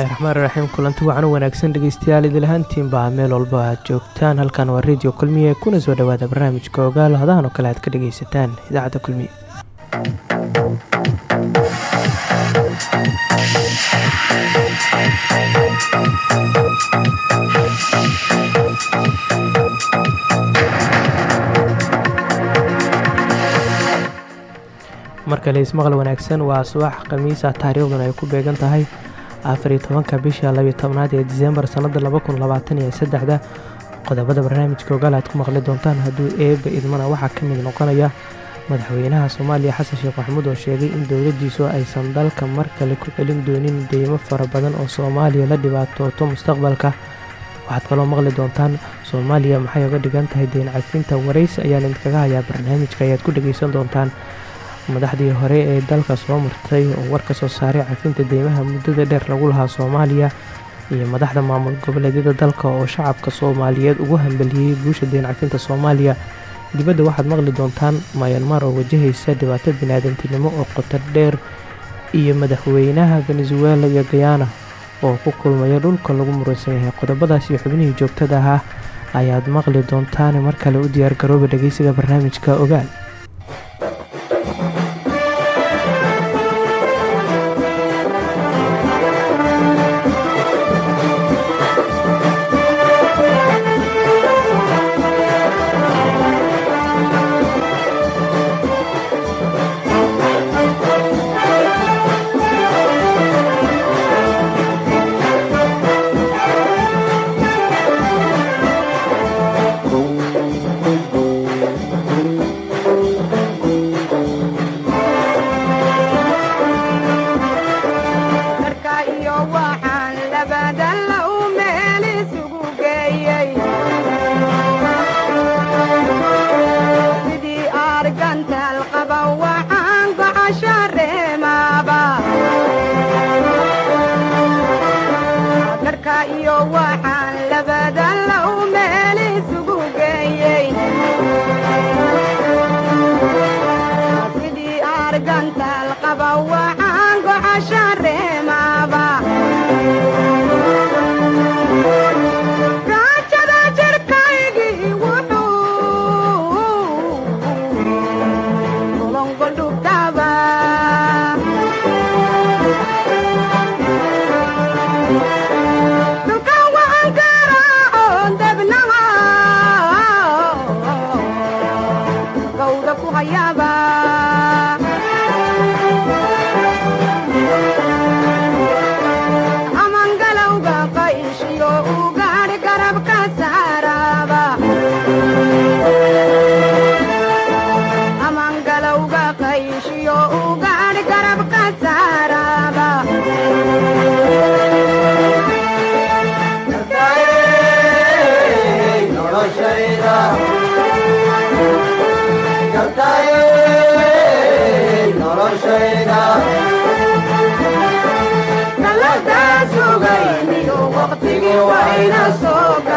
bismillahi raxmaan raxiim kulanti wacan u wanaagsan dhegeystayaal idilahaantiinbaa meel walba aad joogtaan. Halkan waa radio kulmiye. Kuna soo dhowaada barnaamijka ogaal. Hadahan oo kale aad ka dhegeysataan idaacadda kulmiye. Markale ismaqal wanaagsan waa subax khamiisa taariikhduna ay ku beegan tahay afar iyo tobanka bisha labiyo tobnaad ee disembar sannada laba kun labaatan iyo saddexda qodobada barnaamijka ogaal aad ku maqli doontaan hadduu eeba idmana waxaa ka mid noqonaya madaxweynaha soomaaliya xasan sheekh maxamuud oo sheegay in dowladdiisu aysan dalka mar kale ku celin doonin deymo fara badan oo soomaaliya la dhibaatooto mustaqbalka. Waxaad kaloo maqli doontaan soomaaliya maxay uga dhigan tahay deyn cafinta waraysi? Ayaan idinkaga hayaa barnaamijka ayaad ku dhegeysan doontaan madaxdii hore ee dalka soo martay oo war ka soo saaray cafinta deymaha muddada dheer lagu lahaa soomaaliya iyo madaxda maamul goboleedyada dalka oo shacabka soomaaliyeed ugu hambeliyey guusha deyn cafinta soomaaliya. Dibadda waxaad maqli doontaan mayanmar oo wajahaysa dhibaato biniaadantinimo oo qotar dheer iyo madaxweynaha venezuela iyo gayana oo ku kulmaya dhulka lagu muransan yahay. Qodobadaas iyo xubnihii joogtada ahaa ayaad maqli doontaan. Mar kale u diyaargarooba dhegeysiga barnaamijka ogaal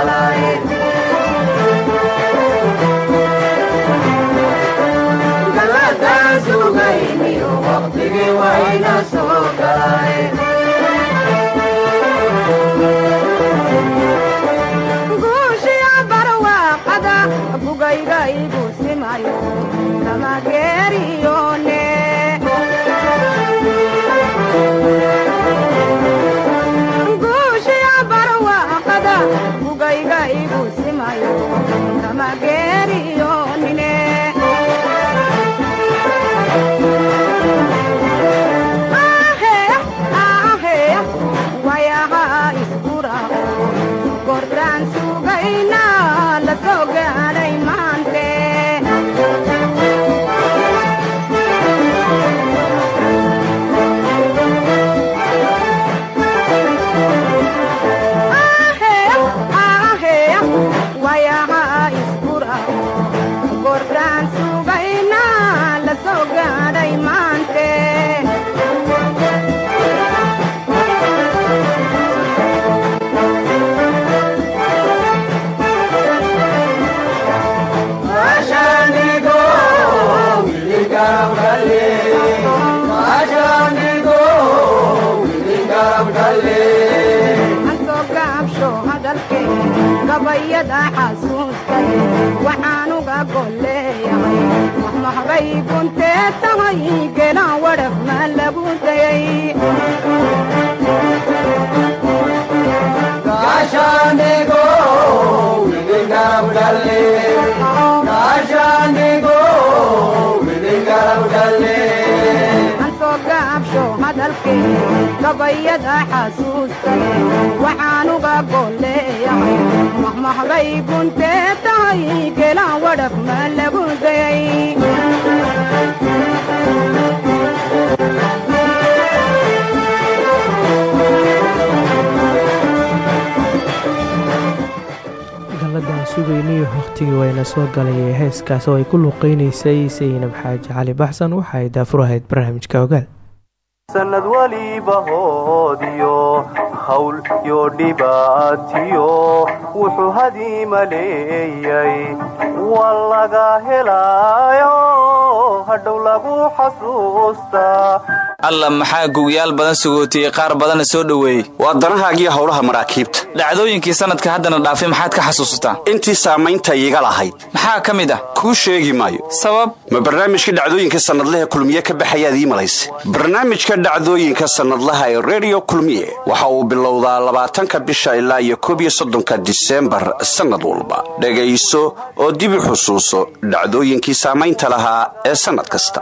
Hallelujah. Gabayada xasuustay waxaanuga golleeyahay mahmahbay guntee tahay gelaan wadhaf ma lagu dayay. Ansoo gaabsho hadalkee gabayada sugayniyo wakhtigii wayna soo galayay heeskaas oo ay ku luuqeynaysay saynab xaaji cali baxsan waxa ay daafurahayd barnaamijka ogaal sanad waliba hoodiyo hawl iyo dhibaatiyo wuxuu hadiima leeyay waa laga helaayo hadhow lagu xasuustaa alla maxaa gugyaal badan sugootiyey qaar badanna soo dhoweeyey? Waa danahaagiyo howlaha maraakiibta. Dhacdooyinkii sanadka haddana dhaafay maxaad ka xasuusataa intii saamaynta iiga lahayd. Maxaa ka mid ah? Kuu sheegi maayo. Sabab? Ma barnaamijka dhacdooyinka sannadlaha kulmiye ka baxayaad ii malayse barnaamijka dhacdooyinka sannadlaha ee redio kulmiye waxa uu bilowdaa labaatanka bisha ilaa iyo koob iyo soddonka disembar sannad walba. Dhegayso oo dibi xusuuso dhacdooyinkii saamaynta lahaa ee sannad kasta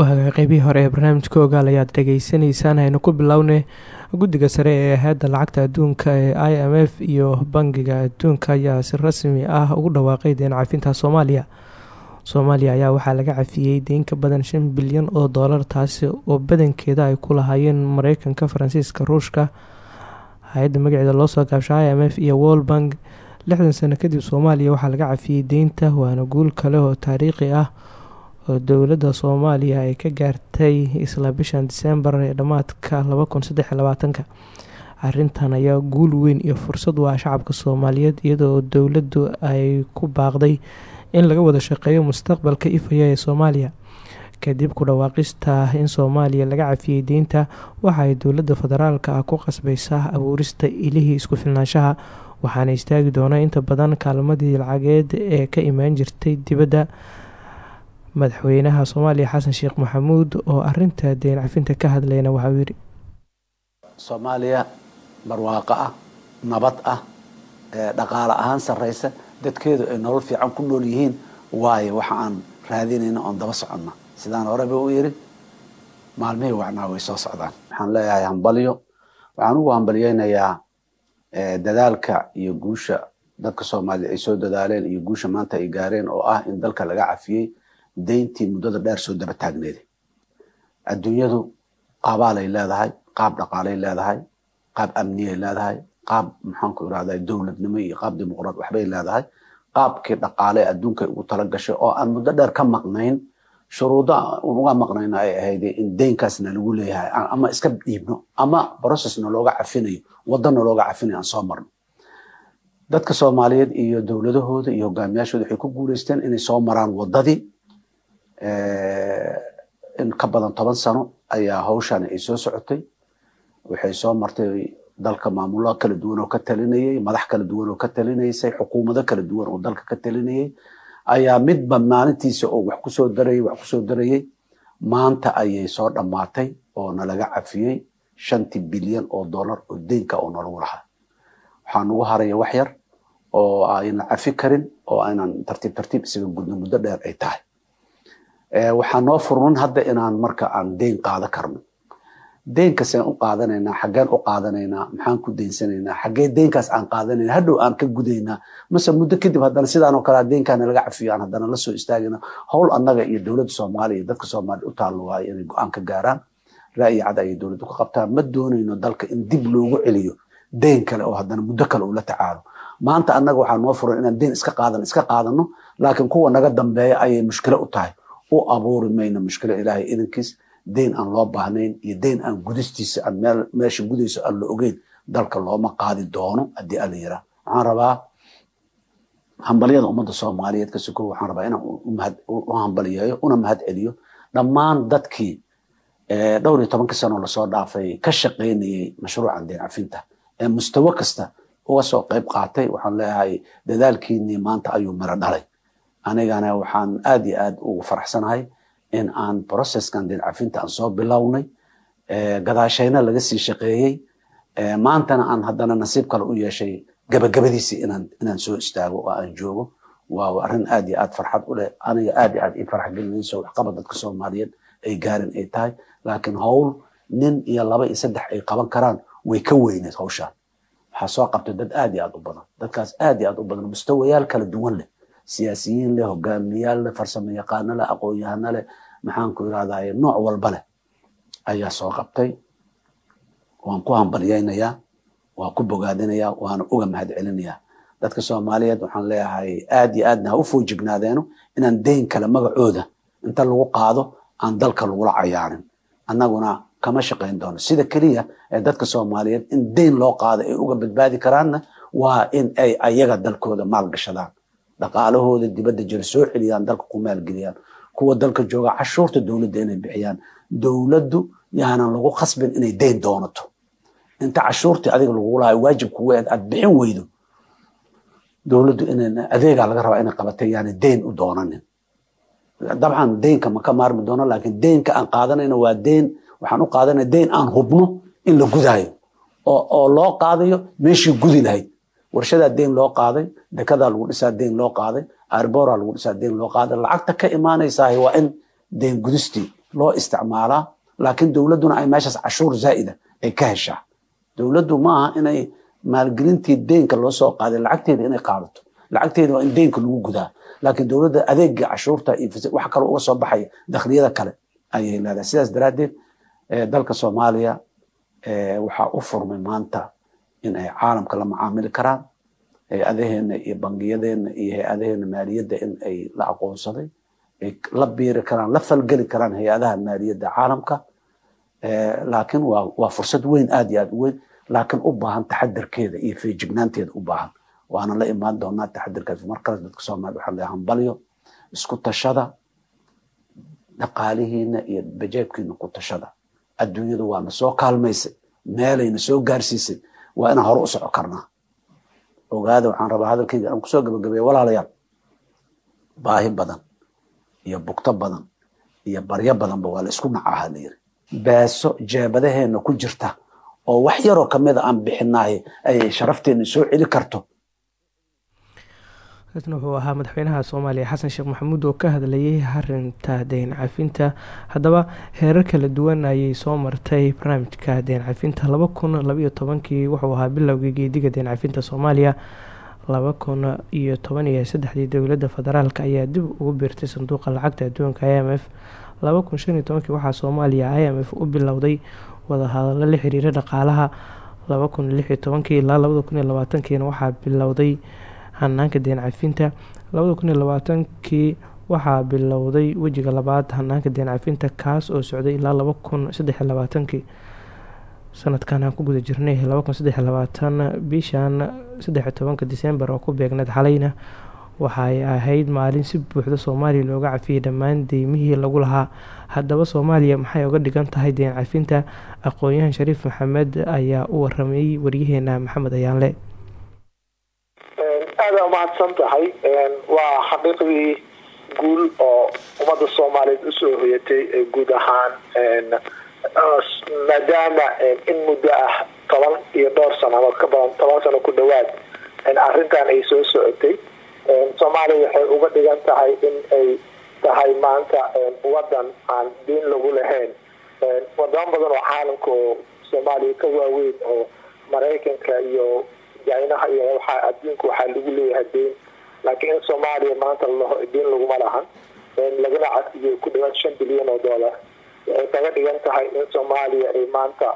wayay qeybihii hore ee barnaamijka ogaal ayaad dhegeysanaysaan haynu ku bilownay guddiga sare ee hay'adda lacagta adduunka ee i m f iyo bangiga adduunka ayaa si rasmi ah ugu dhawaaqay deen cafinta soomaaliya. Soomaaliya ayaa waxaa laga cafiyey deyn ka badan shan bilyan oo doolar taasi oo badankeeda ay ku lahaayeen mareykanka faransiiska ruushka hay'adda magaceeda loosoo gaabsha i m f iyo world bank. Lixdan sano kadib soomaaliya waxaa laga cafiyey deynta waana guul kale oo taariikhi ah oo dowladda soomaaliya ay ka gaartay isla bishan disembar ee dhammaadka arintan ayaa guul weyn iyo fursad u ah shacabka soomaaliyeed iyadoo dowladdu ay ku baaqday in laga wada shaqeeyo mustaqbalka ifaya ee soomaaliya. Kadib ku dhawaaqista in soomaaliya laga cafiyey deynta waxa ay federaalka ah ku qasbaysaa abuurista ilihii isku filnaanshaha waxaana istaagi doona inta badan kaalmadii lacageed ee ka imaan jirtay dibadda madaxweynaha soomaaliya xasan sheekh maxamuud oo arinta deyn cafinta ka hadlayna waxauu yidhi soomaaliya barwaaqo ah nabad ah dhaqaale ahaan sarreysa dadkeedu ay nolol fiican ku nool yihiin waayo waxa aan raadinayna oon daba soconna. Sidaan horeba u yiri maalmihii wacnaa way soo socdaan. Waxaan leeyahay hambalyo waxaan ugu hambalyeynayaa dadaalka iyo guusha dadka soomaaliya ay soo dadaaleen iyo guusha maanta ay gaareen oo ah in dalka laga cafiyey deyntii muddada dheer soo daba taagneeday adduunyadu qaabaalay leedahay qaab dhaqaalay leedahay qaab amniyay leedahay qaab maxaanku irahda dowladnimo iyo qaab dimuqraad waxbay leedahay. Qaabkii dhaqaale adduunka ugu tala oo aan muddo dheer ka maqnayn shuruudo uga maqnayn ay ahayd in deynkaasna lagu leeyahay ama iska dhiibno ama processna looga cafinayo wadana looga cafinayo aan soo marno. Dadka soomaaliyeed iyo dowladahooda iyo hogaamiyaashooda waxay ku guuleysteen inay soo maraan wadadii in ka badan toban sano ayaa hawshani ay soo socotay. Waxay soo martay dalka maamulo kala duwan oo ka talinayay madax kala duwan oo ka talinaysay xukuumado kala duwan oo dalka ka talinayay. Ayaa midba maalintiisa oo wax ku soo darayay wax ku soo darayay. Maanta ayay soo dhammaatay oo nalaga cafiyey shantii bilyan oo dollar oo deynka oo nalagu lahaa waxaa nagu haraya wax yar oo aynan cafi karin oo aynan tartiib tartiib isaga gudno muddo dheer ay tahay waxaa noo furman hadda inaan marka aan deyn qaada karno. Deenkaseen u qaadanaynaa xaggeen u qaadanaynaa maxaan ku deynsanaynaa xaggee deenkaas aan qaadanayna hadhow aan ka gudaynaa. Mase muddo kadib haddana sidaanoo kale deenkaana laga cafiyo aan haddana la soo istaagina howl annaga iyo dowladda soomaaliya iyo dadka soomaaliya u taallo waayo inay go'aan ka gaaraan. Ra'yi cad ayay dowladdu ka qabtaan. Ma doonayno dalka in dib loogu celiyo deen kale oo haddana muddo kale uu la tacaalo. Maanta annaga waxaa noo furan inaan deen iska qaadan iska qaadano laakiin kuwa naga dambeeya ayay mushkilo u tahay u abuuri mayno mushkilo ilaahay idankiis deyn aan loo baahnayn iyo deyn aan gudistiisa aan meesha gudayso aan la ogeyn dalka looma qaadi doono haddii ala yiraa waxaan rabaa hambalyada ummadda soomaaliyeed ka suko waxaan rabaa inaan u hambaliyeeyo una mahad celiyo. Dhammaan dadkii dhowr iyo tobanka sano la soo dhaafay ka shaqaynayay mashruucan deyn cafinta. Ee mustawo kasta uga soo qayb qaatay waxaan leeyahay dadaalkiinii maanta ayuu miro dhalay anigana waxaan aad iyo aad ugu faraxsanahay in aan processkan deyn cafinta aan soo bilownay. Gadaashayna laga sii shaqeeyey. Maantana aan haddana nasiib kale u yeeshay gabagabadiisii inaan soo istaago oo aan joogo. Waa arrin aad iyo aad farxad u leh. Aniga aad iyo aad ii farax gelinayso dadka soomaaliyeed ay gaarin ay tahay. Laakiin howl nin iyo laba iyo saddex ay qaban karaan way ka weyneed hawshaan. Waxaa soo qabtay dad aad iyo aad u badan. Dadkaas aad iyo aad u badan mustawayaal kala duwan leh siyaasiyiin leh hogaamiyaal leh farsamo yaqaano leh aqoon-yahano leh maxaan ku irahdaye nooc walba leh ayaa soo qabtay. Waan ku hambalyaynayaa waan ku bogaadinayaa waana uga mahad celinayaa dadka soomaaliyeed waxaan leeyahay aad iyo aadna ha u foojignaadeenno inaan deyn kale magacooda inta lagu qaado aan dalka lagula cayaarin annaguna kama shaqayn doono. Sida keliya ee dadka soomaaliyeed in deyn loo qaado ay uga badbaadi karaanna waa in ay ayaga dalkooda maalgashadaan dhaqaalahooda dibadda jira soo celiyaan dalka ku maalgeliyaan kuwa dalka jooga cashuurta dowladda inay bixiyaan. Dowladdu yaanan lagu khasbin inay deyn doonato. Inta cashuurtii adiga lagugu lahay waajib kugu eed aad bixin weydo. Dowladdu in adeegaa laga rabaa inay qabatay yaani deyn u doonanin. Dabcan deynka ma maarmi doono laakiin deynka aan qaadanayno waa deyn waxaan u qaadanaya deyn aan hubno in la gudaayo. Oo loo qaadayo meeshii gudi lahayd warshadaa deyn loo qaaday dekadaa lagu dhisaa deyn loo qaaday airboraa lagu dhisaa deyn loo qaaday. Lacagta ka imaanaysaah waa in deyn gudistii loo isticmaalaa laakiin dowladduna ay meeshaas cashuur zaa'ida ay ka heshaa. Dowladdu ma aha inay maalgelintii deynka loo soo qaaday lacagteeda inay qaadato. Lacagteeda waa in deynka lagu gudaa. Laakiin dowladda adeega cashuurta iyo wax kale uga soo baxaya dakhliyada kale ayay leedahay. Sidaas daraaddeed dalka soomaaliya waxaa u furmay maanta in ay caalamka la macaamili karaan hay'adaheena iyo bangiyadeena iyo hay'adaheena maaliyadda in ay la aqoonsaday ay la biiri karaan la falgeli karaan hay'adaha maaliyadda caalamka. Laakiin waa waa fursad weyn aad iyo aad u weyn laakiin u baahan taxadarkeeda iyo feejignaanteeda u baahan. Waana la imaan doonaa taxadarkaas markaas dadka soomaaliya waxaan leeyahay hambalyo isku tashada dhaqaalihiina iyo bajeebkiina ku tashada. Adduunyadu waana soo kaalmaysay meelayna soo gaarsiisay waa inaan hore u soco karnaa. Ogaada waxaan rabaa hadalkayga aan ku soo gabagabeeya walaalayaal. Baahi badan iyo bugto badan iyo baryo badanba waa la isku nacaha la yiri beeso jeebadaheena ku jirta oo wax yaroo kamida aan bixinahay ay sharafteena soo celi karto kaasna wuxuu ahaa madaxweynaha soomaaliya xasan sheekh maxamuud oo ka hadlayay arinta deyn cafinta haddaba heerar kala duwan ayay soo martay barnaamijka deyn cafinta laba kun wuxuu ahaa bilowgii geediga deyn cafinta soomaaliya. Laba kun iyo toban federaalk ayaa dib ugu biirtay sanduuqa lacagta adduunka i m f. Laba waxaa soomaaliya i m f u bilowday wadahadalo la xiriira dhaqaalaha. Laba kun ilaa labada kun iyo waxaa bilowday hanaanka deen cafinta labaatankii waxaa bilowday wejiga labaad hanaanka deen cafinta kaas oo socday ilaa labaatankii sanadkan aan ku guda jirnay bishan disembar oo ku beegneed xalayna waxay ahayd maalin si buuxda soomaaliya looga cafiyay dhammaan deymihii lagu lahaa. Haddaba soomaaliya maxay uga dhigan tahay deen cafinta aqoon-yahan shariif maxamed ayaa u waramayay waryaheena maxamed ayaanle aada umahadsan tahay waa xaqiiqdii guul oo ummadda soomaaliyeed u soo hoyatay guud ahaan maadaama in muddo ah toban iyo dhowr sanadood ka badan toban sano ku dhawaad arrintan ay soo socotay soomaaliya waxay uga dhigan tahay in ay tahay maanta wadan aan diin lagu lahayn. Wadamo badan oo caalamka oo soomaaliya ka waaweyn oo maraykanka iyo jinaha iyo waxa adduunka waxaa lagu leeyahay deyn laakiin in soomaaliya maanta lalaho diin laguma lahan lagana casiyo ku dhawaad shan bilyan oo dollar. Waxay kaga dhigan tahay in soomaaliya ay maanta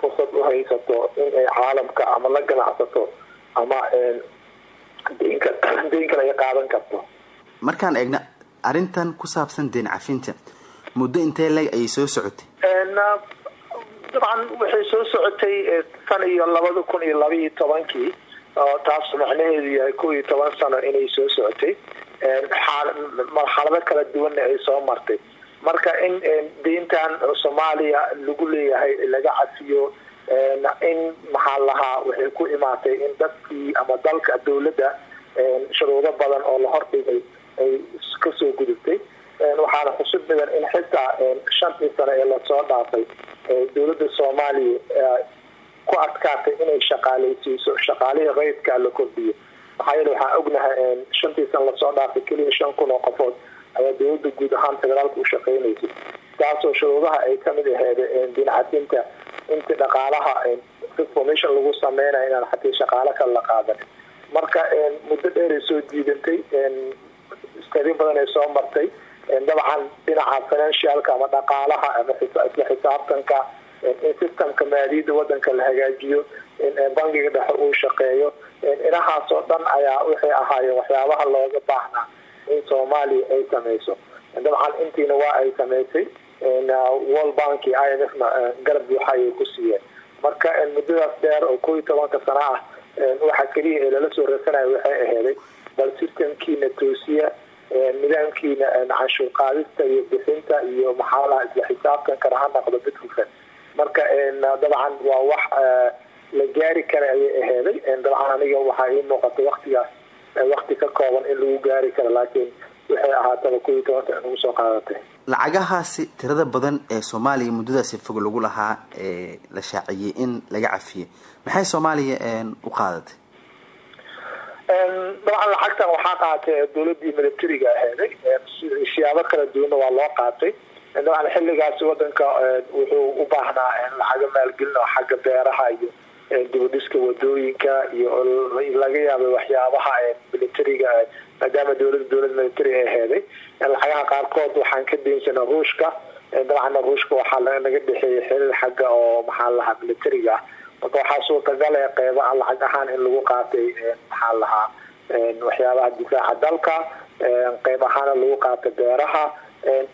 fursad u haysato in ay caalamka ama la ganacsato ama deyn kale ay qaadan karto. Markaan eegna arrintan ku saabsan deen cafinta muddo intee leg ayay soo socotay dabcan waxay soo socotay tan iyo labada kun iyo laba iyo tobankii oo taas macnaheedu yahay kow iyo toban sano inay soo socotay. Marxalado kala duwanna ay soo martay. Marka in deyntan soomaaliya lagu leeyahay laga cafiyo in maxaa lahaa waxay ku imaatay in dadkii ama dalka dowladda shuruudo badan oo la hordhigay ay ka soo gudubtay waxaana xusub midan in xitaa shantii sano ee la soo dhaafay dowladda soomaaliya ku adkaatay inay shaqaaleysiiso shaqaalihii qaydkaa la kordhiyo. Maxaa yeele waxaan ognahay shantii sano la soo dhaafay keliya shan kun oo qofood ayaa dowladda guud ahaan federaalka u shaqeynaysay taasoo shuruudaha ay ka mid aheed dinacadinta inti dhaqaalaha reformation lagu sameynaya inaan xatii shaqaalo kale la qaadanin marka muddo dheeray soo diidantay istari badan ay soo martay dabcan dhinaca financialka ama dhaqaalaha ama isla xisaabtanka in systemka maaliyadda wadanka la hagaajiyo in bangiga dhexe uu shaqeeyo. Inahaas oo dhan ayaa waxay ahaayeen waxyaabaha looga baahnaa in soomaaliya ay sameyso. Dabcan intiina waa ay sameysay world bank i m f na garab buuxa ayay ku siiyeen. Marka muddadaas dheer oo kow iyo tobanka sano ah waxa keliya ee lala soo rasanaya waxay aheeday bal systemkiina toosiya nidaamkiina canshuur qaadista iyo bixinta iyo maxaa laha isla xisaabtankana ha noqdo mid hufan marka dabcan waa wax la gaari kara ayay aheeday dabcan aniga waxaa ii muuqatay waktigaas wakti ka kooban in lagu gaari karo laakiin waxay ahaataba kow iyo tobanka soo qaadatay. Lacagahaasi tirada badan ee soomaaliya muddadaasi fog lagu lahaa la shaaciyey in laga cafiyey maxay soomaaliya u qaadatay dabcan lacagtan waxaa qaatay dowladii militariga aheeday. Siyaabo kala duwanna waa loo qaatay. Dabcan xilligaasi wadanka wuxuu u baahnaa lacaga maalgelin oo xagga beeraha iyo dibadhiska waddooyinka iyo laga yaabay waxyaabaha militariga maadaama dowladda dowlad military ay aheeday. Lacagaha qaarkood waxaan ka daynsanaa ruushka. Dabcanna ruushka waxaa naga dhexeeyay xiriir xagga oo maxaa lahaa militariga ah marka waxaa suurtagal ee qeyba lacag ahaan in lagu qaatay maxaa lahaa waxyaabaha difaaca dalka qeyb ahaana lagu qaatay beeraha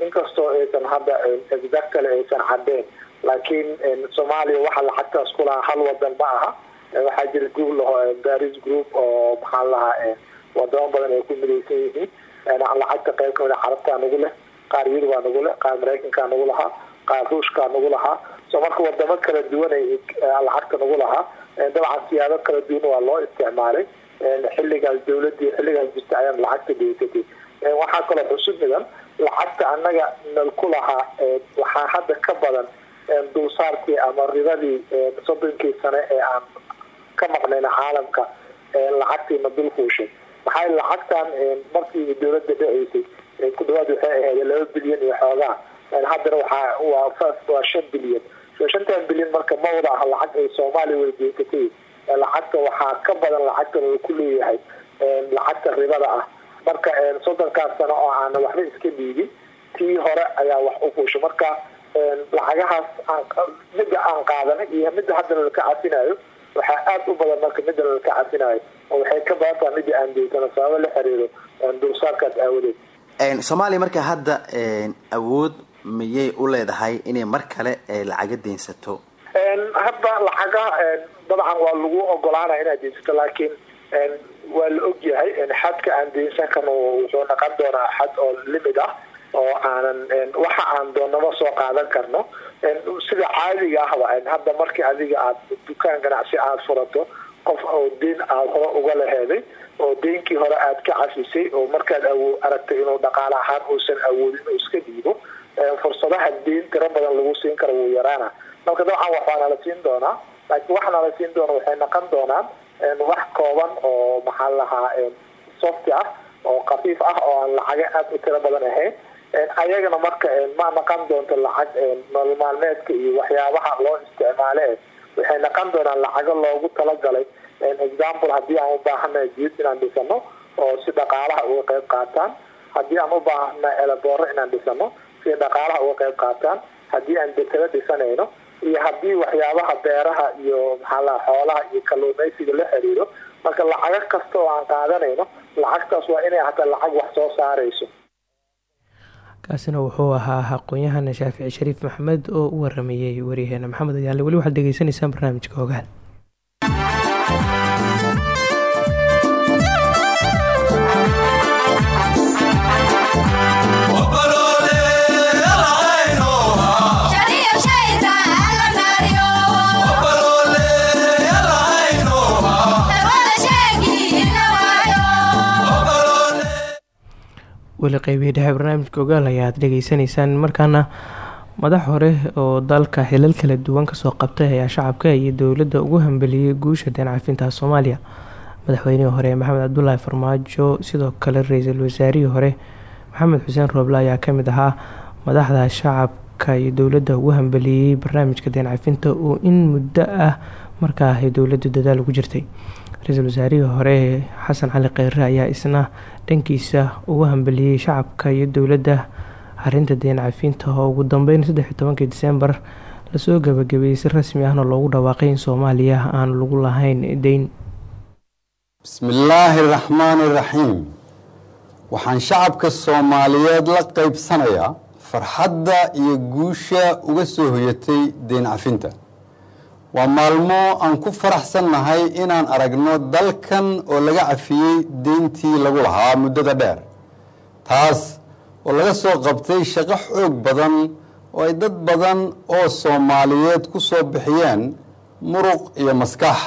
inkastoo aysan hadda exactly aysan cadeen laakiin soomaaliya waxa lacagtaas ku lahaa hal wadan ma aha. Waxaa jira group laho baris group oo maxaa lahaa wadamo badan ay ku midaysan yihiin. Lacagta qeyb ka mid a carabtaa nagu leh qaar yurubaa nagu leh qaar maraykankaa nagu lahaa qaar ruushkaa nagu lahaa so marka wadamo kala duwan ay lacagta nagu lahaa dabcan siyaabo kala duwan waa loo isticmaalay. Xilligaas dowladii xilligaas jirta ayaan lacagta deysatay waxaa kaloo xusub midan lacagta annaga nal ku lahaa waxaa hadda ka badan dulsaarkii ama ribadii soddonkii sane ee aan ka maqnayna caalamka lacagtiina dul fuushay. Maxaa lacagtan markii dowladda dhaceysay ku dhawaad waxay ahayd laba bilyan iyo xoogaa. Haddana waa waa shan bilyan shantan bilyan marka ma wada aha lacag ay soomaaliya weydiisatay. Lacagta waxaa ka badan lacagtan uu ku leeyahay lacagta ribada ah. Marka soddonkaas sano oo aana waxba iska dhiigin tii hore ayaa wax u fuusha marka lacagahaas midda aan qaadanay iyo midda haddana laka cafinayo waxaa aada u badan marka midda laka cafinayo oo waxay ka badan taha midda aan deysano sababo la xiriiro dulsaarkaas aawadeed. Soomaaliya marka hadda awood miyay u leedahay inay mar kale lacaga deynsato hadda lacaga dabcan waa lagu ogolaanaya inaad deynsato laakiin waa la ogyahay xadka aan deynsan karno wuxuu naqon doonaa xad oo limid ah oo aanan waxa aan doonamo soo qaadan karno. Sida caadiga ahba hadda markii adiga aad dukaan ganacsi aada furato qof oo deyn aada hore uga laheeday oo deynkii hore aad ka cafisay oo markaad aragtay inuu dhaqaale ahaan uusan awoodin inuu iska dhiibo fursadaha deyn tiro badan lagu siin karo wuu yaraana marka dabcan waxaa nala siin doonaa laakiin waxa nala siin doona waxay naqon doonaan wax kooban oo maxaa lahaa softy ah oo kafiif ah oo aan lacaga aada u tiro badan ahayn. Ayagana marka ma naqan doonto lacag nolol maalmeedka iyo waxyaabaha loo isticmaale waxay naqan doonaan lacago loogu talagalay. Example haddii aan ubaahanay jid inaan dhisano oo si dhaqaalaha uga qayb qaataan haddii aan ubaahana elebooro inaan dhisano si dhaqaalaha uga qayb qaataan haddii aan dekado dhisanayno iyo haddii waxyaabaha beeraha iyo maxaala xoolaha iyo kalluumeysiga la xiriiro marka lacago kasta oo aan qaadanayno lacagtaas waa inay hataa lacag wax soo saarayso. Kaasina wuxuu ahaa aqoon-yahan shaafici shariif maxamed oo u waramayey waryaheena maxamed ayaale weli waxaad degeysanaysaan barnaamijka ogaal weli qeybihii dhexe barnaamijka ogaal ayaad dhegeysanaysaan markaana madax hore oo dalka xilal kala duwan ka soo qabtay ayaa shacabka iyo dowladda ugu hambeliyey guusha deen cafinta soomaaliya. Madaxweynihii hore maxamed cabdulaahi farmaajo sidoo kale ra'iisul wasaarihii hore maxamed xuseen rooble ayaa ka mid ahaa madaxda shacabka iyo dowladda ugu hambeliyey barnaamijka deen cafinta oo in muddo ah markaa ay dowladdu dadaal ugu jirtay ra'iisul wasaarihii hore xasan cali kheyre ayaa isna dhankiisa ugu hambeliyey shacabka iyo dowladda. Arinta deen cafinta oo ugu dambeyn saddex iyo tobankii diseembar la soo gabagabeeyey si rasmi ahna loogu dhawaaqay in soomaaliya aan lagu lahayn deyn. Bismillaahi raxmaani waxaan shacabka soomaaliyeed la qeybsanayaa farxadda iyo guusha uga soo hoyatay deen cafinta waa maalmo aan ku faraxsannahay inaan aragno dalkan oo laga cafiyey deyntii lagu lahaa muddada dheer. Taas oo laga soo qabtay shaqo xoog badan oo ay dad badan oo soomaaliyeed ku soo bixiyeen muruq iyo maskax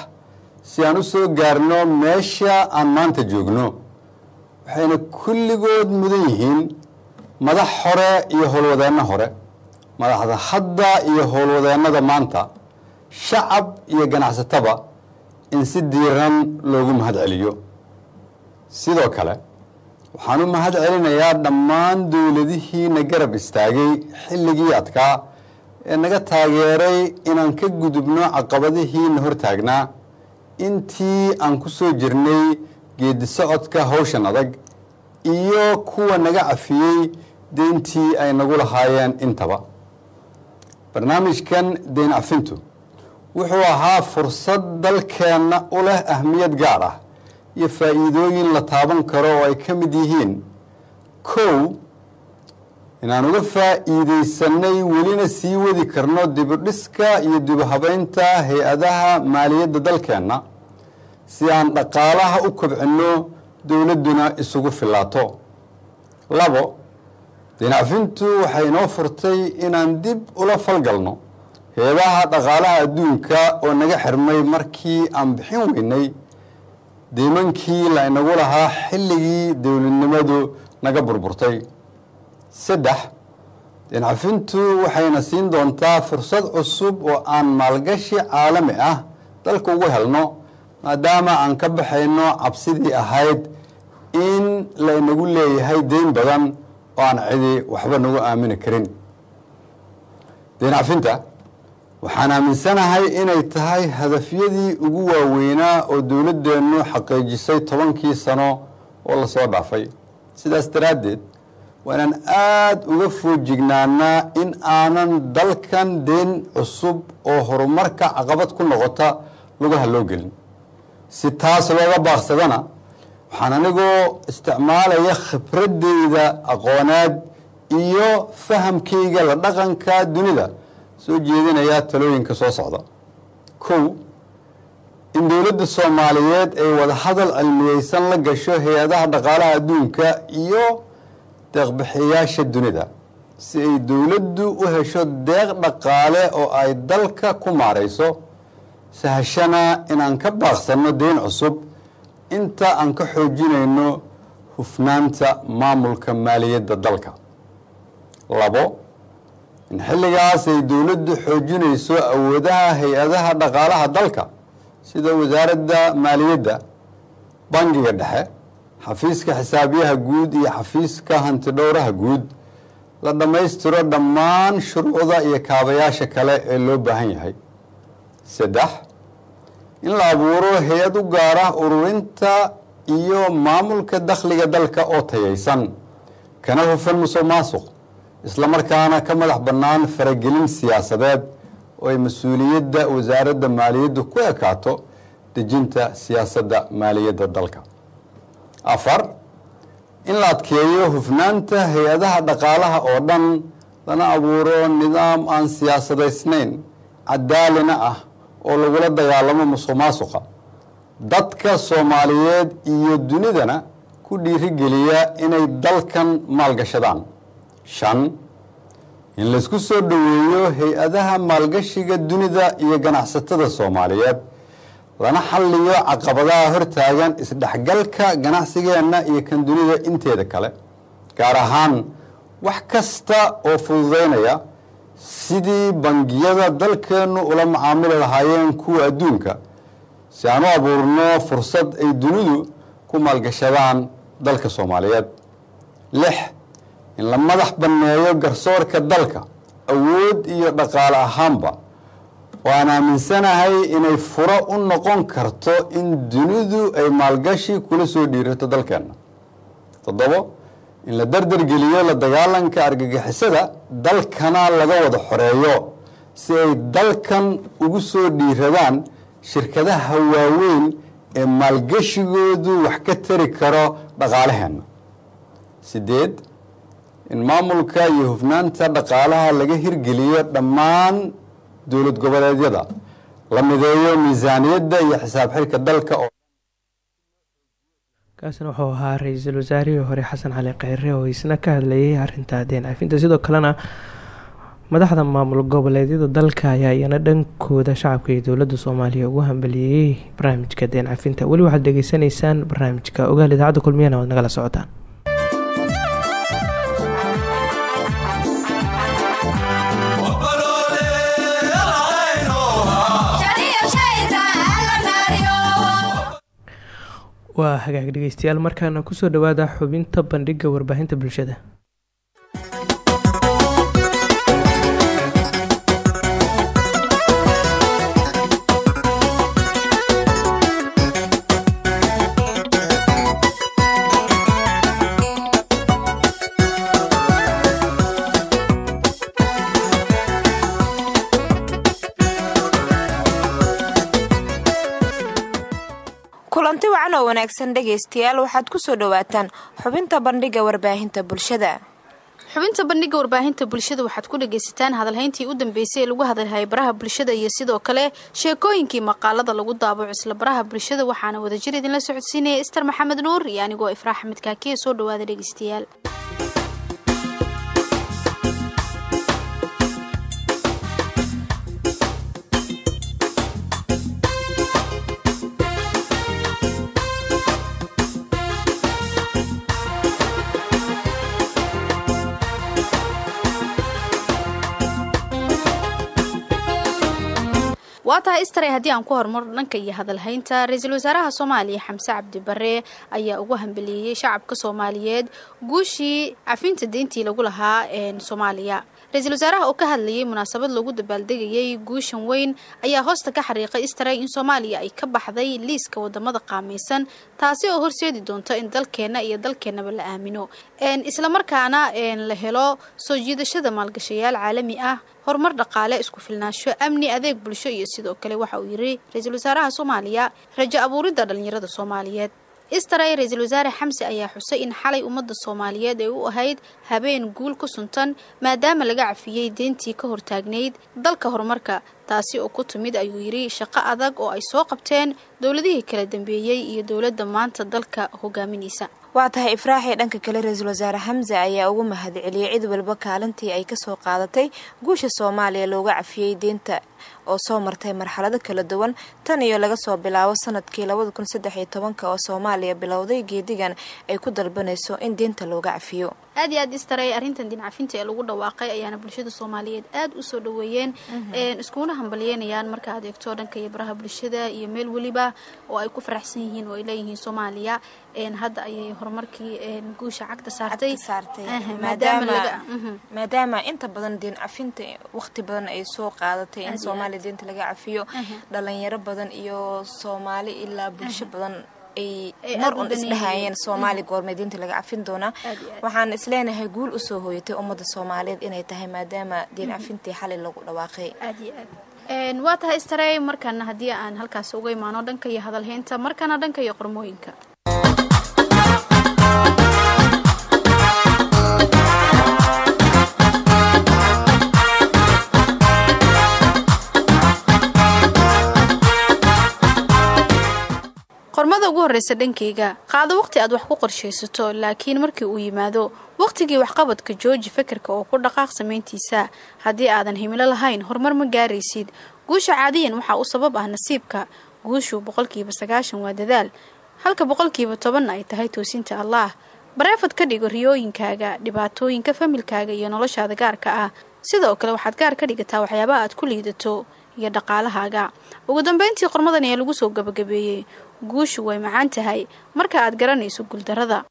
si aan u soo gaarno meesha aan maanta joogno. Waxayna kulligood mudan yihiin madax hore iyo howlwadeenno hore madaxda hadda iyo howlwadeennada maanta shacab iyo ganacsataba in si diiran loogu mahad celiyo sidoo kale waxaan u mahad celinayaa dhammaan dowladihiina garab istaagay xilligii adkaa ee naga taageeray inaan ka gudubno caqabadihiina hortaagnaa intii aan ku soo jirnay geedi socodka hawshan adag iyo kuwa naga cafiyey deyntii ay nagu lahaayeen intaba. Barnaamijkan deyn cafintu wuxuu ahaa fursad dalkeenna u leh ahmiyad gaar ah iyo faa'iidooyin la taaban karo oo ay ka mid yihiin. Kow inaan uga faa'iidaysanay welina sii wadi karno dibudhiska iyo dibuhabeynta hay'adaha maaliyadda dalkeenna si aan dhaqaalaha u kobcinno dowladduna isugu filaato. Labo dinacafintu waxay inoo furtay inaan dib ula falgalno heebaha dhaqaalaha adduunka oo naga xirmay markii aan bixin weynay deymankii la inagu lahaa xilligii dowladnimadu naga burburtay. Saddex dinacafintu waxayna siin doontaa fursad cusub oo aan maalgashi caalami ah dalka ugu helno maadaama aan ka baxayno cabsidii ahayd in la inagu leeyahay deyn badan oo aan cidi waxba nagu aamini karin. Dinacafinta waxaan aaminsanahay inay tahay hadafyadii ugu waaweynaa oo dowladdeennu xaqiijisay tobankii sano oo la soo dhaafay. Sidaas daraaddeed waa inaan aada uga foojignaanaa in aanan dalkan deyn cusub oo horumarka caqabad ku noqota lugaha loo gelin. Si taas looga baaqsadana waxaan anigoo isticmaalaya khibradeyda aqooneed iyo fahamkayga la dhaqanka dunida soo jeedinayaa talooyinka soo socda. Kow in dowladda soomaaliyeed ay wadahadal cilmiyeysan la gasho hay'adaha dhaqaalaha adduunka iyo deeqbixiyayaasha dunida si ay dowladdu u hesho deeq dhaqaale oo ay dalka ku maarayso sahashana inaan ka baaqsanno deyn cusub. Inta aan ka xoojinayno hufnaanta maamulka maaliyadda dalka. Labo in xilligaas ay dowladdu xoojinayso awoodaha hay'adaha dhaqaalaha dalka sida wasaaradda maaliyadda bangiga dhexe xafiiska xisaabiyaha guud iyo xafiiska hantidhowraha guud la dhammaystiro dhammaan shuruucda iyo kaabayaasha kale ee loo baahan yahay. Saddex in la abuuro hay'ad u gaara ururinta iyo maamulka dakhliga dalka oo tayaysan kana hufan musuq maasuq islamarkaana ka madax bannaan faragelin siyaasadeed oo ay mas'uuliyadda wasaaradda maaliyaddu ku ekaato dejinta siyaasadda maaliyadda dalka. Afar in la adkeeyo hufnaanta hay'adaha dhaqaalaha oo dhan lana abuuro nidaam aan siyaasadaysnayn cadaalina ah oo lagula dagaalamo musuq maasuqa dadka soomaaliyeed iyo dunidana ku dhiirigeliya inay dalkan maalgashadaan shan in laysku soo dhoweeyo hay'adaha maalgashiga dunida iyo ganacsatada soomaaliyeed lana xalliyo caqabadaha hortaagan isdhexgalka ganacsigeenna iyo kan dunida inteeda kale gaar ahaan wax kasta oo fududaynaya sidii bangiyada dalkeennu ula macaamili lahaayeen kuwa adduunka si aan u abuurno fursad ay dunidu ku maalgashadaan dalka soomaaliyeed. Lix in la madax banneeyo garsoorka dalka awood iyo dhaqaale ahaanba. Oo aan aaminsanahay inay furo u noqon karto in dunidu ay maalgashi kula soo dhiirato dalkeenna. Toddobo in la dardargeliyo la dagaalanka argagixisada dalkana laga wada xoreeyo si ay dalkan ugu soo dhiiradaan shirkadaha waaweyn ee maalgashigoodu wax ka tari karo dhaqaalaheenna. Sideed in maamulka iyo hufnaanta dhaqaalaha laga hirgeliyo dhammaan dowlad goboleedyada la mideeyo miisaaniyadda iyo xisaab xirka dalka kaasina wuxuu ahaa ra'iisul wasaarihii hore xasan cali kheyre oo isna ka hadlayay arinta deen cafinta sidoo kalena madaxda maamul goboleedyada dalka ayaa iyana dhankooda shacabka iyo dowladda soomaaliya ugu hambaliyeeyey barnaamijka deen cafinta weli waxaad dhageysanaysaan barnaamijka. Ogaal idaacadda kulmiyana waad nagala socotaan waa hagaag dhegeystayaal markaana ku soo dhawaada xubinta bandhiga warbaahinta bulshada oo wanaagsan dhegaystayaal waxaad ku soo dhowaataan xubinta bandhiga warbaahinta bulshada. Xubinta bandhiga warbaahinta bulshada waxaad ku dhagaysataan hadalhayntii u dambeysay ee lagu hadalhayay baraha bulshada iyo sidoo kale sheekooyinkii maqaalada lagu daabaco isla baraha bulshada waxaana wadajir idinla socodsiinaya ister maxamed nuur iyo anigoo ifraax axmed kaakiye soo dhawaada dhegaystayaal waa tahay istare haddii aan ku horumar dhanka iyo hadalhaynta. Ra'iisul wasaaraha soomaaliya xamse cabdi bare ayaa ugu hambaliyeeyey shacabka soomaaliyeed. Guushii cafinta deyntii lagu lahaa soomaaliya ra'iisul wasaaraha oo ka hadlayay munaasabad lagu dabaaldegayay guushan weyn ayaa hoosta ka xariiqay istare in soomaaliya ay ka baxday liiska waddamada qaamaysan taasi oo horseedi doonto in dalkeenna iyo dalkeennaba la aamino. Islamarkaana la helo soo jiidashada maalgashayaal caalami ah horumar dhaqaale isku filnaansho amni adeeg bulsho iyo sidoo kale waxa uu yiri ra'iisul wasaaraha soomaaliya rajo abuuridda dhallinyarada soomaaliyeed istaray ra'iisul wasaare xamse ayaa xusay in xalay ummadda soomaaliyeed ay u ahayd habeen guul ku suntan maadaama laga cafiyey deentii ka hortaagnayd dalka horumarka. Taasi oo ku timid ayuu yidhi shaqo adag oo ay soo qabteen dowladihii kala dambeeyey iyo dowladda maanta dalka hogaaminaysa waa tahay ifraaxii dhanka kale ra'iisul wasaare xamse ayaa ugu mahadceliyey cid walba kaalintii ay ka soo qaadatay guusha soomaaliya looga cafiyey deenta oo soo martay marxalado kala duwan. Tan iyo laga soo bilaabo sannadkii labada kun saddex iyo tobanka oo soomaaliya bilowday geedigan ay ku dalbanayso in diinta looga cafiyo aad iyo aad istaray arrintan diin cafinta ee lagu dhawaaqay ayaana bulshada soomaaliyeed aad u soo dhaweeyeen iskuna hambalyeynayaan marka aad eegto dhanka iyo baraha bulshada iyo meel weliba oo ay ku faraxsan yihiin oo ay leeyihiin soomaaliya. Hadda ayay horumarkii guusha cagta saartay. Maadaama inta badan diin cafinta waqti badan ay soo qaadatay soomaaliya diinta laga cafiyo dhalinyaro badan iyo soomaali ilaa bulsho badan ay mar un isdhahayeen soomaali goormee diinta laga cafin doonaa waxaan isleenahay guul u soo hooyatay ummadda soomaaliyeed inay tahay maadaama diin cafintii xali lagu dhawaaqay. Waa tahay istarey markaana haddii aan halkaas uga imaano dhanka iyo hadalhaynta markaana dhanka iyo qormooyinka qormada ugu horreysa dhankayga qaado waqti aad wax ku qorshaysato laakiin markii uu yimaado waqtigii waxqabadka jooji fekerka oo ku dhaqaaq samayntiisa haddii aadan himilo lahayn horumar ma gaaraysid. Guusha caadiyan waxaa u sabab ah nasiibka. Guushu boqolkiiba sagaashan waa dadaal. Halka boqolkiiba tobanna ay tahay toosinta allaah bareefad ka dhigo riyooyinkaaga dhibaatooyinka familkaaga iyo noloshaada gaarka ah. Sidoo kale waxaad gaar ka dhigataa waxyaabaha aad ku liidato iyo dhaqaalahaaga. Ugu dambeyntii qormadan ayaa lagu soo gabagabeeyey guushu way macaan tahay. Marka aad garanayso guuldarrada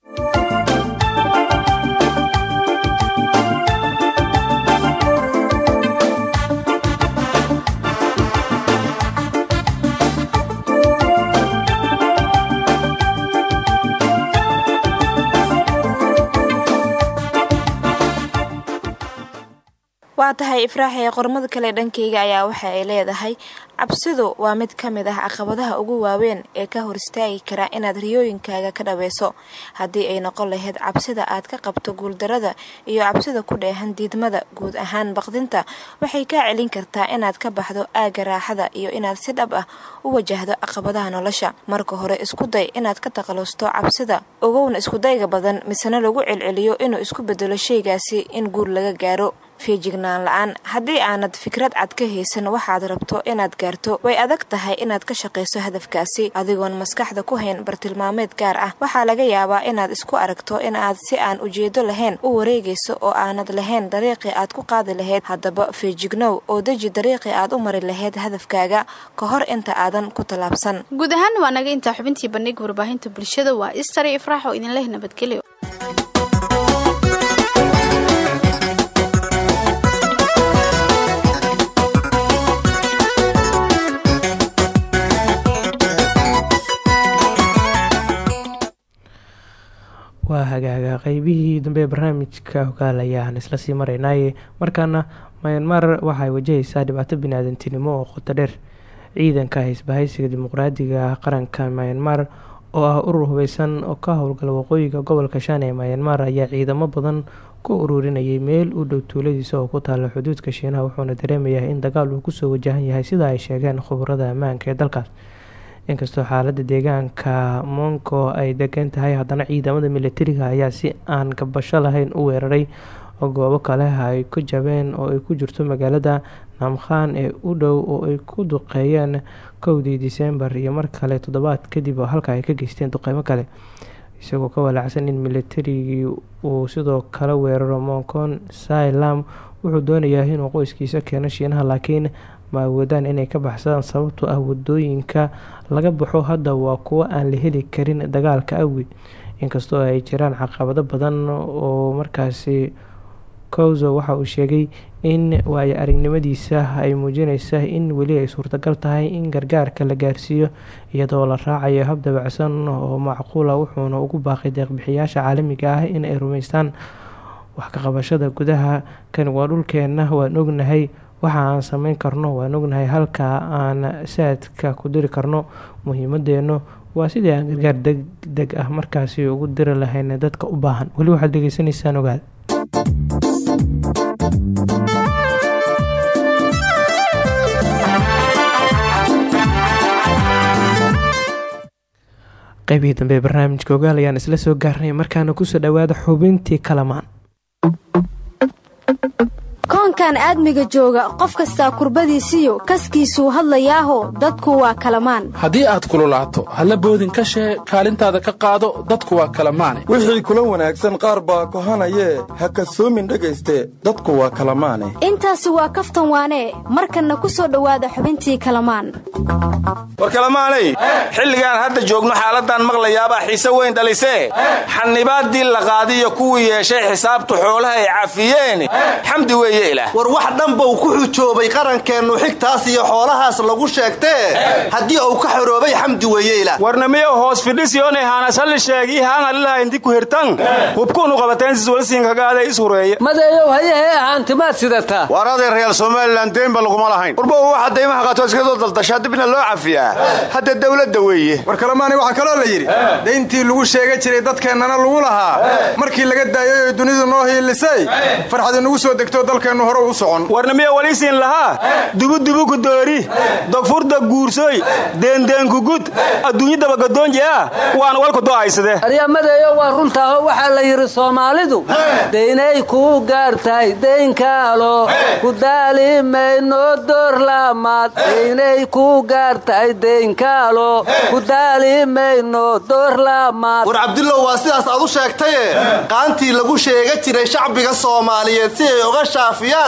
waa tahay ifraaxee qormada kale dhankayga ayaa waxa ay leedahay. Cabsidu waa mid ka mid ah caqabadaha ugu waaweyn ee ka hor istaagi kara inaad riyooyinkaaga ka dhaweyso haddii ay noqon lahayd cabsida aad ka qabto guuldarada iyo cabsida ku dheehan diidmada guud ahaan baqdinta waxay kaa celin kartaa inaad ka baxdo aagga raaxada iyo inaad si dhab ah u wajahdo caqabadaha nolosha. Marka hore isku day inaad ka taqalusto cabsida ogowna iskudayga badan misena lagu celceliyo inuu isku bedelo shaygaasi in guul laga gaaro feejignaan la'aan. Haddii aanad fikrad cad ka haysan waxaad rabto inaad gaarto. Way adag tahay inaad ka shaqayso hadafkaasi. Adigoon maskaxda ku hayn bartilmaameed gaar ah. Waxaa laga yaabaa inaad isku aragto in aad si aan ujeedo lahayn u wareegayso oo aanad lahayn dariiqii aad ku qaadi lahayd. Haddaba feejignow oo deji dariiqii aad u mari lahayd hadafkaaga ka hor inta aadan ku tallaabsan. Guud ahaan waa naga intaa xubintii bandhiga warbaahinta bulshada waa istari ifraax oo idinleh nabadgelyo hagaaga qeybihii dambe barnaamijka hogaal ayaan isla sii maraynaaye markaana mayanmar waxay wajahaysaa dhibaato bini-aadantinimo oo qoto dheer. Ciidanka hisbahaysiga dimuqraadiga qaranka mayanmar oo ah urur hubeysan oo ka howlgala waqooyiga gobolka shan ee mayanmar ayaa ciidamo badan ku ururinayay meel u dhow tuuladiisa oo ku taala xuduudka shiinaha wuxuuna dareemayaa in dagaal uu ku soo wajahan yahay sida ay sheegeen khubarada ammaanka ee dalkaas inkastoo xaalada deegaanka monko ay degan tahay haddana ciidamada militariga ayaa si aan gabasho lahayn u weeraray. Oo goobo kale ay ku jabeen oo ay ku jirto magaalada namkhan ee u dhow oo ay ku duqeeyeen kowdii disembar iyo mar kale toddobaad kadib halka ay ka geysteen duqeymo kale. Isagoo ka walaacsan in militarigii uu sidoo kale weeraro monkon sailam wuxuu doonayaa inuu qoyskiisa keeno shiinaha laakiin ma awoodaan inay ka baxsadaan sababtoo ah waddooyinka laga baxo hadda waa kuwo aan la heli karin dagaalka awgeed. Inkastoo ay jiraan caqabado badan oo markaasi kowzo waxa uu sheegay in waayo aragnimadiisa ay muujineysa in weli ay suurtagal tahay in gargaarka la gaarsiiyo iyadoo la raacayo hab dabacsan oo macquula wuxuuna ugu baaqay deeqbixiyaasha caalamiga ah in ay rumeystaan wax ka qabashada gudaha. Kan waa dhulkeenna waan ognahay waxa aan sameyn karno waan ognahay halka aan saadka ku diri karno muhiimadeenu waa sidii aan gargaar deg deg ah markaasi ugu diri lahayn dadka u baahan. Weli waxaad degeysanaysaan ogaal. Qaybihii dambe ee barnaamijka ogaal ayaan isla soo gaarnay markaana ku soo dhawaada xubintii kalamaan koonkan aadmiga jooga qof kastaa kurbadiisiyo kaskiisuu hadlayaaho dadku waa kalamaan. Haddii aad kululaato halla boodin ka shee kaalintaada ka qaado dadku waa kala maane wixii kula wanaagsan qaar baa kohanayee ha kasoomin dhegayste dadku waa kala maane intaasi waa kaftan waanee markanna ku soo dhowaada xubintii kalamaan. War kalamaanay? Xilligaan hadda joogno xaaladdan maqlayaabaa xiise weyn dhalisee xannibaadii la qaadiyo kuwii yeeshay xisaabtu xoolaha ay cafiyeen xamdi weeye ilaah war wax dhanba uu ku xujoobay qarankeennu xigtaas iyo xoolahaas lagu sheegtee? Haddii uu ka xoroobay xamdi weeye ilaah warnamiyo hoos fidhisiyoonay haanasalli sheegii haanalilaha indi ku hirtan hubkuunu qabateensis walsiinkagaada is hureeye. Madeeyow hayahee ahaantimaad sidataa war adeerayaal somalilan deynba laguma lahayn. Warba waxa daymaha qaato iskadoo daldashaa dibna loo cafiyaa. Hadda dawladda weeye. War kalamaani waxaa kaloo la yidhi. Dayntii lagu sheega jiray dadkeennana lagu lahaa. Markii laga daayay oy dunidu noo hiilisay farxad inugu soo degto dalkeennu hore u socon. Warnamiyo waliisiin lahaa? Dubudubuku doori. Dogfurda guursoy. Deendeenku gud. Adduunyadaba gadoonjea waana walku do'aysade aryamadeeyo waa runtaaho waxaa la yidhi soomaalidu. Daynay kuu gaartahay daynkaalo ku daali mayno doorlaamaad daynay kuu gaartahay daynkaalo ku daali mayno doorlaamaad war cabdullow waa sidaas aad u sheegtaye? Qaantii lagu sheega jiray shacbiga soomaaliyeed si ay uga shaafiyaan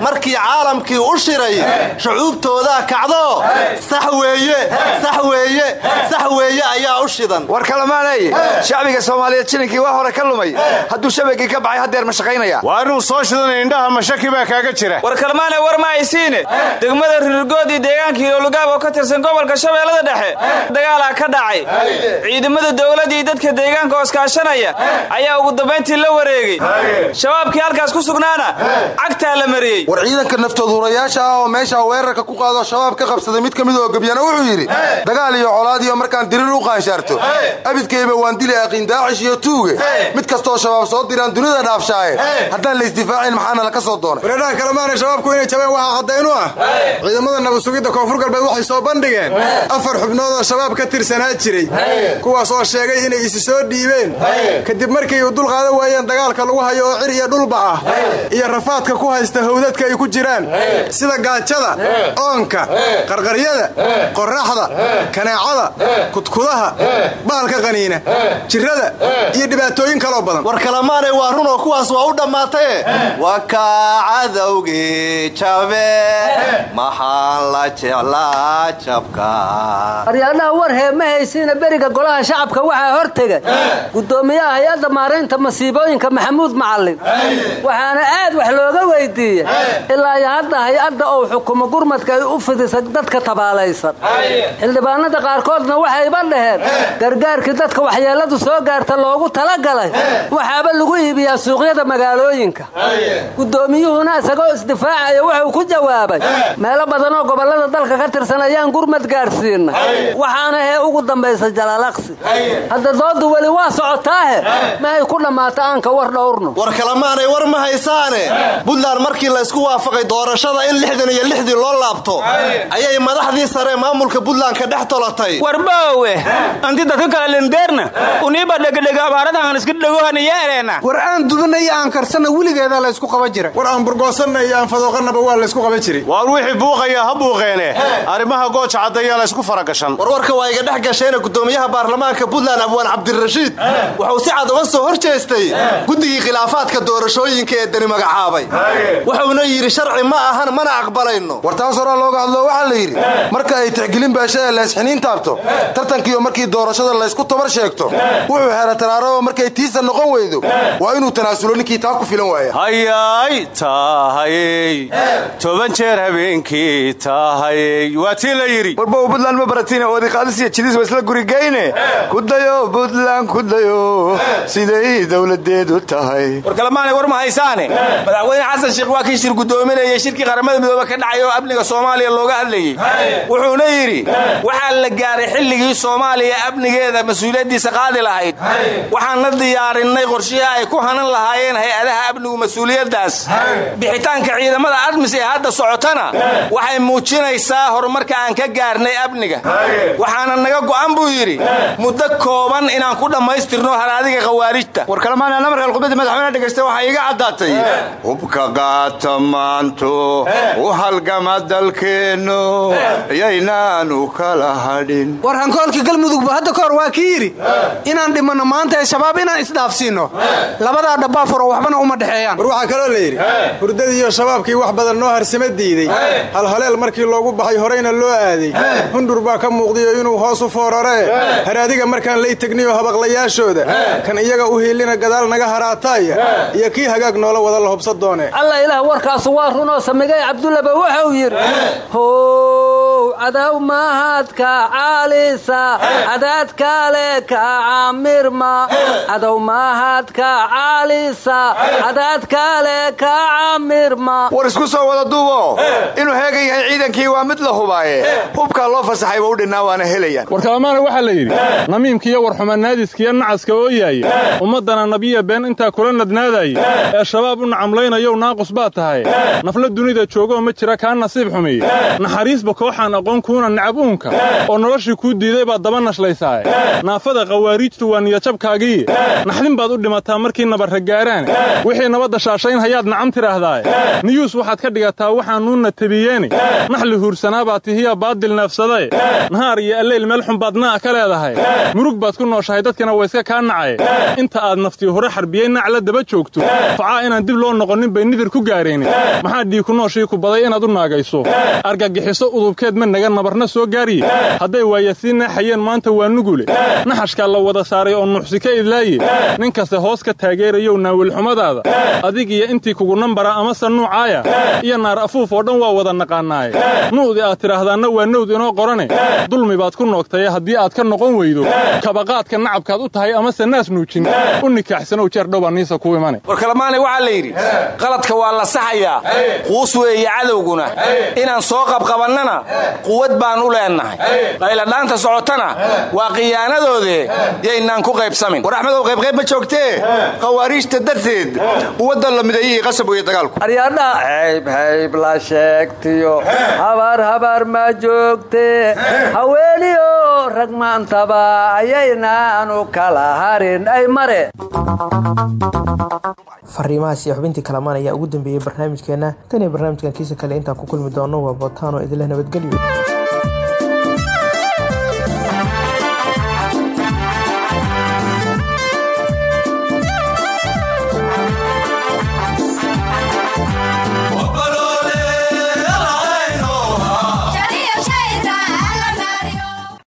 markii caalamkii u shiray shucuubtoodaa kacdo. Sax weeye sax weeye sax weeye ayaa u shidan. War kalamaanay shacbiga soomaaliyeed shilinkii waa hore ka lumay. Hadduu shabagii ka baxay haddeer ma shaqaynaya. Waa inuu soo shidanay indhaha mashaki baa kaaga jira. War kalmaane war ma aysiine degmada rirgood iyo deegaankii loolugaab oo ka tirsan gobolka shabeellada dhexe dagaalaa ka dhacay. Ciidamada dowladda iyo dadka deegaanka oo iskaashanaya ayaa ugu dambayntii la wareegay. Shabaabkii halkaas ku sugnaana cagtaa la mariyey. War ciidanka naftoodurayaasha ah oo meesha weerarka ku qaado shabaab ka qabsaday mid ka mid oo gebyana wuxuu yidhi dagaal iyo colaadiyo markaan dirir u qaanshaarto. Abidkayba waan dili aqiin daacish iyo tuuge. Mid kastoo shabaab soo diraan dunida dhaafshaaye. Haddaan la isdifaacin maxaana laka soo doonay? Wareedhaha kalemaana shabaabku inay jabeen waxaa caddaynu ah. Ciidamada nabadsugidda koonfur galbeed waxay soo bandhigeen. Afar xubnood oo shabaab ka tirsanaa jiray. Kuwaas oo sheegay inay isi soo dhiibeen. Kadib markay u dulqaadan waayeen dagaalka lagu hayo oo cir iyo dhulba ah. Iyo rafaadka ku haysta hawdadka ay ku jiraan. Sida gaajada oonka qarqaryada qorraxda kaneecada kudkudaha baalka qaniina jirrada iyo dhibaatooyin kaloo badan. War kalamaanay waa runoo kuwaas waa u dhammaataye waa kaa cadowgii jabe maxaan la jeclaa jabka? Aryaadhaha war hee ma haysiina beriga golaha shacabka waxaa hor tegay guddoomiyaha hay'adda maaraynta masiibooyinka maxamuud macallin waxaana aad wax looga weydiiyey ilaa iyo hadda hay'adda uu xukumo gurmadka ay u fidisay dadka tabaalaysan. Xildhibaanada qaarkoodna waxayba dhaheen. Gargaarkii dadka waxyeelladu soo gaarta loogu talagalay. Waxaaba lagu iibiyaa suuqyada magaalooyinka. Guddoomiyuhuna isagoo isdifaacaya wuxuu ku jawaabay meelo badanoo gobollada dalka ka tirsan ayaan gurmad gaadhsiinay waxaana hee ugu dambaysa jalaalaqsi hadda doodu weli waa socotaahe mahay ku dhammaata aanka war dhowrno? War kalamaanay war ma haysaane? Buntland markii laysku waafaqay doorashada in lixdan iyo lixdii loo laabto ayay madaxdii sare maamulka buntland ka dhex tolatay. War baawe anti dadka kale lendeerna uniiba dhegdhega abaaradahan iska dhegohanayeeleena war aan dubana iyo aan karsana weligeeda laysku qaba jira war aan burgoosanna iyo aan fadooqannaba waa laysku qaban jiray. Waar wixii buuqaya ha buuqeene. Arrimaha gooja caddayaa laysku faragashan warwarka waa iga dhex gasheena gudoomiyaha baarlamaanka puntland abwaan cabdirashiid. Wuxuu si cad uga soo hor jeestay guddigii khilaafaadka doorashooyinka ee dani magacaabay wuxuuna yidhi sharci ma ahan mana aqbalayno. War taas horaa looga hadlo waxaa la yidhi marka ay tixgelin baashada laysxiniin taabto. Tartankiiyo markii doorashada laysku tabar sheegto. Wuxuu hera taraaraba markay tiisa noqon weydo waa inuu tanaasulo ninkii taa ku filan waaya hayay taahayey toban jeer habeenkii taahayey waa tii la yidhi. Warbow buntland ma baratiin oodiqaadis iyo jidis wa isla gurigayne kudayo buntland kudayo siday dowladeedu tahay. War kalemaanay war ma haysaane? Madaxweyne xasan sheekh waa kii shir guddoominayay shirkii qaramada midoobe ka dhacay oo amniga soomaaliya looga hadlayey wuxuuna yidhi waxaa la gaaray xilligii soomaaliya amnigeeda mas'uuliyaddiisa qaadi lahayd. Waxaana diyaarinay qorshihii ay ku hanan lahaayeen hay'adaha amnigu mas'uuliyaddaas bixitaanka ciidamada admis ee hadda socotana waxay muujinaysaa horumarka aan ka gaarnay amniga waxaana naga go'an buu yidhi muddo kooban inaan ku dhammaystirno haraadiga khawaarijta. War kalemaana namarka alqubadda madaxweyne dhegaysta waxaa iiga caddaatay qaata maanto u halgama dalkeennu yaynaanu kala hadhin war hankoolka galmudugba hadda kahor waa kii yidhi inaan dhimanno maanta ee shabaab inaan isdhaafsiinno labadaa dhabbaa furo waxbana uma dhexeeyaan war waxaa kaloo la yidhi hurdadii iyo shabaabkii wax badan noo harsama diiday halhaleel markii loogu baxay horeyna loo aaday hundur baa ka muuqdiyo inuu hoos u fooraree haraadiga markaan lay tegniyo habaqlayaashooda kan iyaga u hiilina gadaal naga haraataaya iyo kii hagaag noola wada la hubsa doone alla ilaah warkaasu waa runoo samigay cabdullaba wuxuu yidhi how cadaw mahadka caalisa cadaadkaale ka caamirma cadow mahadka caalisa cadaadkaale ka caamirma. War isku soo wada duubo inuu heegan yahay ciidankii waa mid la hubaaye. Hubkaa loo fasaxayba u dhinnaa waana helayaan. Warkalamaana waxaa la yidhi namiimkiiyo warxumanaadiskiyo nacaska ooyaaya ummaddana nabiya been intaa kula nadnaadaya ee shabaab u nacamlaynayow naaqus baad tahay. Nafla dunida joogoo ma jira kaa nasiib xumeeye naxariisba kooxaan aqoon kuuna nacab uunka oo noloshii kuu diiday baad daba nashlaysaay naafada khawaariijtu waa niyajabkaagii naxdin baad u dhimataa markii nabarra gaaraane wixii nabadda shaashayn hayaad nacam tidhaahdaae niyuus waxaad ka dhigataa waxaanuunna tebiyeene naxli huursanaa baad tihiya baadil neefsadae nahaar iyo alleyl meel xun baad naac ka leedahay. Murug baad ku nooshahay dadkina wayska kaa nacaye inta aad naftii hore xarbiyey nac la daba joogto. Facaa inaan dib loo noqonin bay nidir ku gaareen. Maxaa dhiig ku nooshii ku baday inaad u naagayso? Argagixiso udubkeed ma naga nabarna soo gaariye hadday waaya sii naaxayeen maanta waa nugule naxashkaa la wada saaray oo nuuxsi ka idlaaye nin kaste hoos ka taageerayow naawilxumadaada adig iyo intii kugu nambara amase nuucaaya iyo naar afuuf oo dhan waa wada naqaannaaye nu'di aad tidhaahdaanna waa nowd inoo qorane. Dulmi baad ku noogtaye haddii aad ka noqon weydo. Kabaqaadka nacabkaad u tahay amase naas nuujin. U nikaaxsanow jeer dhowbaa niisa ku imane. Warkalamaane waxaa la yidhi qaladka waa la saxayaa. Quus weeye cadowguna. Inaan soo qabqabannana quwad baan u leennahay qayladhaanta socotana waa khiyaanadoodee yaynaan ku qaybsamin. War axmedow qaybqayb ma joogtee? Khawaariijta darteed uwadda la mideeyihii qasab weeye dagaalku. Aryadha hayb hayb la sheegtiyo. Habar habar ma joogte. Haweeniyo rag maantaba ayaynaanu kala harin. Ay mare. Fariimahaas iyo xubintii kalamaan ayaa ugu dambeeyey barnaamijkeenna tan iyo barnaamijkan kiisa kale intaan ku kulmi doono waa bootaano idinleh nabadgelyo